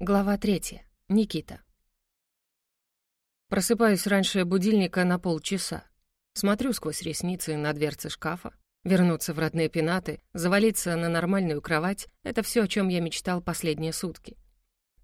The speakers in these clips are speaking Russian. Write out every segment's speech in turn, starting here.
Глава третья. Никита. Просыпаюсь раньше будильника на полчаса. Смотрю сквозь ресницы на дверцы шкафа. Вернуться в родные пенаты, завалиться на нормальную кровать — это все, о чем я мечтал последние сутки.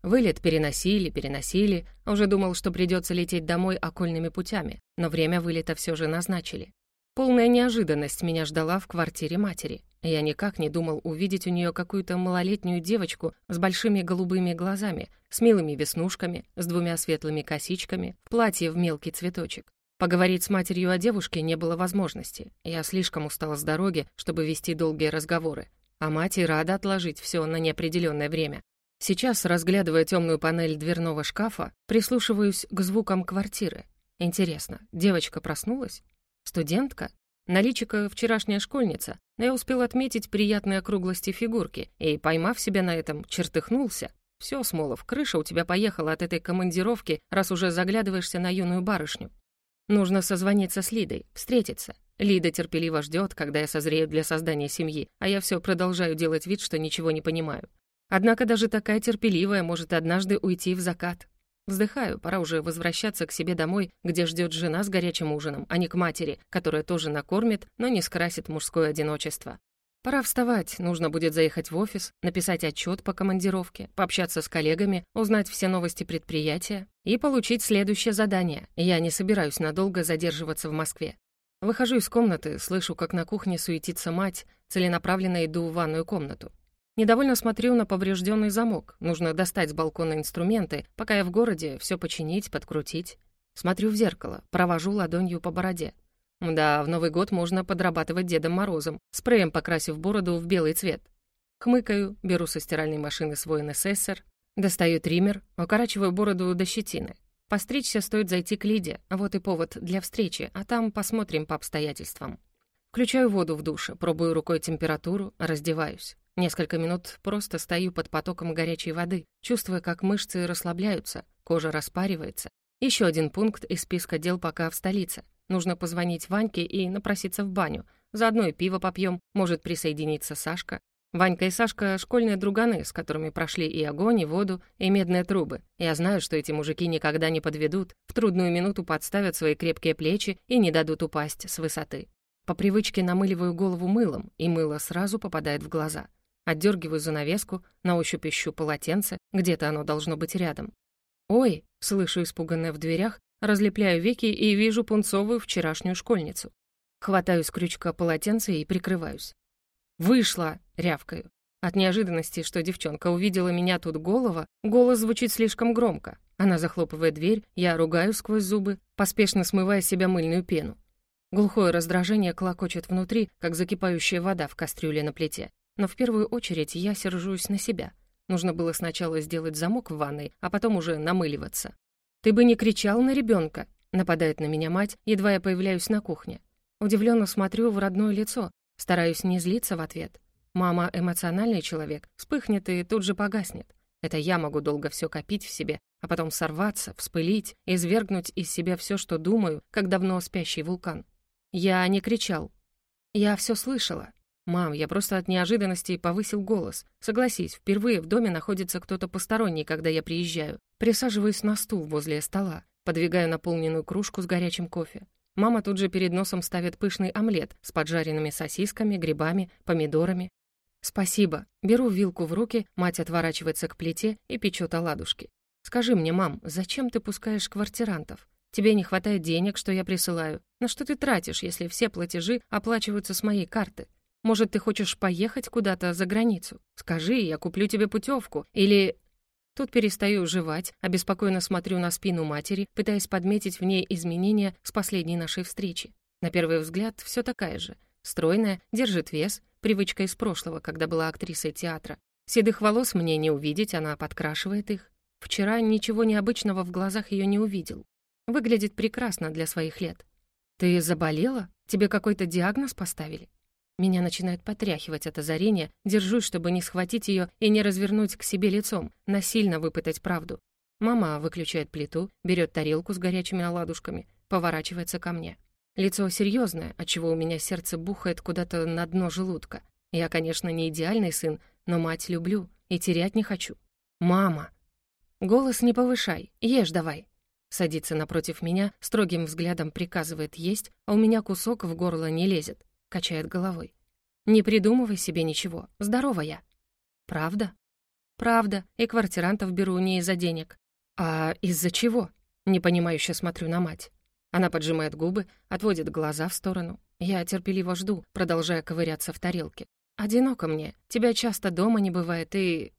Вылет переносили, переносили, а уже думал, что придется лететь домой окольными путями, но время вылета все же назначили. Полная неожиданность меня ждала в квартире матери. Я никак не думал увидеть у нее какую-то малолетнюю девочку с большими голубыми глазами, с милыми веснушками, с двумя светлыми косичками, в платье в мелкий цветочек. Поговорить с матерью о девушке не было возможности. Я слишком устала с дороги, чтобы вести долгие разговоры. А мать и рада отложить все на неопределенное время. Сейчас, разглядывая темную панель дверного шкафа, прислушиваюсь к звукам квартиры. Интересно, девочка проснулась? Студентка? Наличика вчерашняя школьница, но я успел отметить приятные округлости фигурки и, поймав себя на этом, чертыхнулся. Все, Смолов, крыша у тебя поехала от этой командировки, раз уже заглядываешься на юную барышню. Нужно созвониться с Лидой, встретиться. Лида терпеливо ждет, когда я созрею для создания семьи, а я все продолжаю делать вид, что ничего не понимаю. Однако даже такая терпеливая может однажды уйти в закат. Вздыхаю, пора уже возвращаться к себе домой, где ждет жена с горячим ужином, а не к матери, которая тоже накормит, но не скрасит мужское одиночество. Пора вставать, нужно будет заехать в офис, написать отчет по командировке, пообщаться с коллегами, узнать все новости предприятия и получить следующее задание. Я не собираюсь надолго задерживаться в Москве. Выхожу из комнаты, слышу, как на кухне суетится мать, целенаправленно иду в ванную комнату. Недовольно смотрю на поврежденный замок. Нужно достать с балкона инструменты, пока я в городе, все починить, подкрутить. Смотрю в зеркало, провожу ладонью по бороде. Да, в Новый год можно подрабатывать Дедом Морозом, спреем покрасив бороду в белый цвет. Хмыкаю, беру со стиральной машины свой НССР, достаю триммер, укорачиваю бороду до щетины. Постричься стоит зайти к Лиде, вот и повод для встречи, а там посмотрим по обстоятельствам. Включаю воду в душе, пробую рукой температуру, раздеваюсь. Несколько минут просто стою под потоком горячей воды, чувствуя, как мышцы расслабляются, кожа распаривается. Еще один пункт из списка дел пока в столице. Нужно позвонить Ваньке и напроситься в баню. Заодно и пиво попьем, может присоединиться Сашка. Ванька и Сашка — школьные друганы, с которыми прошли и огонь, и воду, и медные трубы. Я знаю, что эти мужики никогда не подведут, в трудную минуту подставят свои крепкие плечи и не дадут упасть с высоты. По привычке намыливаю голову мылом, и мыло сразу попадает в глаза — Отдергиваю занавеску, на ощупь ищу полотенце, где-то оно должно быть рядом. «Ой!» — слышу испуганное в дверях, разлепляю веки и вижу пунцовую вчерашнюю школьницу. Хватаю с крючка полотенце и прикрываюсь. «Вышла!» — рявкаю. От неожиданности, что девчонка увидела меня тут голова, голос звучит слишком громко. Она захлопывает дверь, я ругаю сквозь зубы, поспешно смывая с себя мыльную пену. Глухое раздражение клокочет внутри, как закипающая вода в кастрюле на плите. Но в первую очередь я сержусь на себя. Нужно было сначала сделать замок в ванной, а потом уже намыливаться. «Ты бы не кричал на ребенка, нападает на меня мать, едва я появляюсь на кухне. Удивленно смотрю в родное лицо, стараюсь не злиться в ответ. Мама эмоциональный человек, вспыхнет и тут же погаснет. Это я могу долго все копить в себе, а потом сорваться, вспылить, извергнуть из себя все, что думаю, как давно спящий вулкан. Я не кричал. Я все слышала, «Мам, я просто от неожиданности повысил голос. Согласись, впервые в доме находится кто-то посторонний, когда я приезжаю. Присаживаюсь на стул возле стола, подвигаю наполненную кружку с горячим кофе. Мама тут же перед носом ставит пышный омлет с поджаренными сосисками, грибами, помидорами. «Спасибо». Беру вилку в руки, мать отворачивается к плите и печет оладушки. «Скажи мне, мам, зачем ты пускаешь квартирантов? Тебе не хватает денег, что я присылаю. На что ты тратишь, если все платежи оплачиваются с моей карты? Может, ты хочешь поехать куда-то за границу? Скажи, я куплю тебе путевку. Или...» Тут перестаю жевать, обеспокоенно смотрю на спину матери, пытаясь подметить в ней изменения с последней нашей встречи. На первый взгляд, все такая же. Стройная, держит вес, привычка из прошлого, когда была актрисой театра. Седых волос мне не увидеть, она подкрашивает их. Вчера ничего необычного в глазах ее не увидел. Выглядит прекрасно для своих лет. «Ты заболела? Тебе какой-то диагноз поставили?» Меня начинает потряхивать от озарения, держусь, чтобы не схватить ее и не развернуть к себе лицом, насильно выпытать правду. Мама выключает плиту, берет тарелку с горячими оладушками, поворачивается ко мне. Лицо серьезное, отчего у меня сердце бухает куда-то на дно желудка. Я, конечно, не идеальный сын, но мать люблю и терять не хочу. «Мама!» «Голос не повышай, ешь давай». Садится напротив меня, строгим взглядом приказывает есть, а у меня кусок в горло не лезет. Качает головой. «Не придумывай себе ничего. Здорова я». «Правда?» «Правда. И квартирантов беру не из-за денег». «А из-за чего?» Непонимающе смотрю на мать. Она поджимает губы, отводит глаза в сторону. Я терпеливо жду, продолжая ковыряться в тарелке. «Одиноко мне. Тебя часто дома не бывает и...»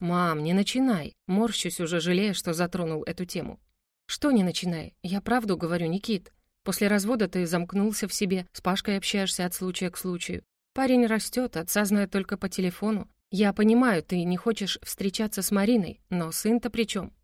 «Мам, не начинай!» Морщусь уже, жалея, что затронул эту тему. «Что не начинай? Я правду говорю, Никит. После развода ты замкнулся в себе, с Пашкой общаешься от случая к случаю. Парень растет, отца знает только по телефону. Я понимаю, ты не хочешь встречаться с Мариной, но сын-то при чем?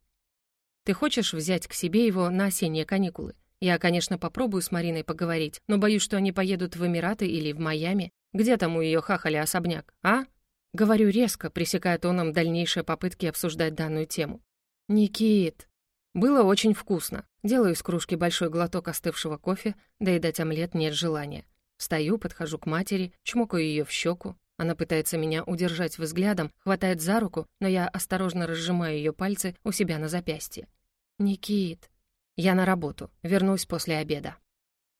Ты хочешь взять к себе его на осенние каникулы? Я, конечно, попробую с Мариной поговорить, но боюсь, что они поедут в Эмираты или в Майами. Где там у ее хахали особняк, а? Говорю резко, пресекая тоном дальнейшие попытки обсуждать данную тему. «Никит!» Было очень вкусно. Делаю из кружки большой глоток остывшего кофе, доедать омлет нет желания. Встаю, подхожу к матери, чмокаю ее в щеку. Она пытается меня удержать взглядом, хватает за руку, но я осторожно разжимаю ее пальцы у себя на запястье. «Никит!» «Я на работу. Вернусь после обеда».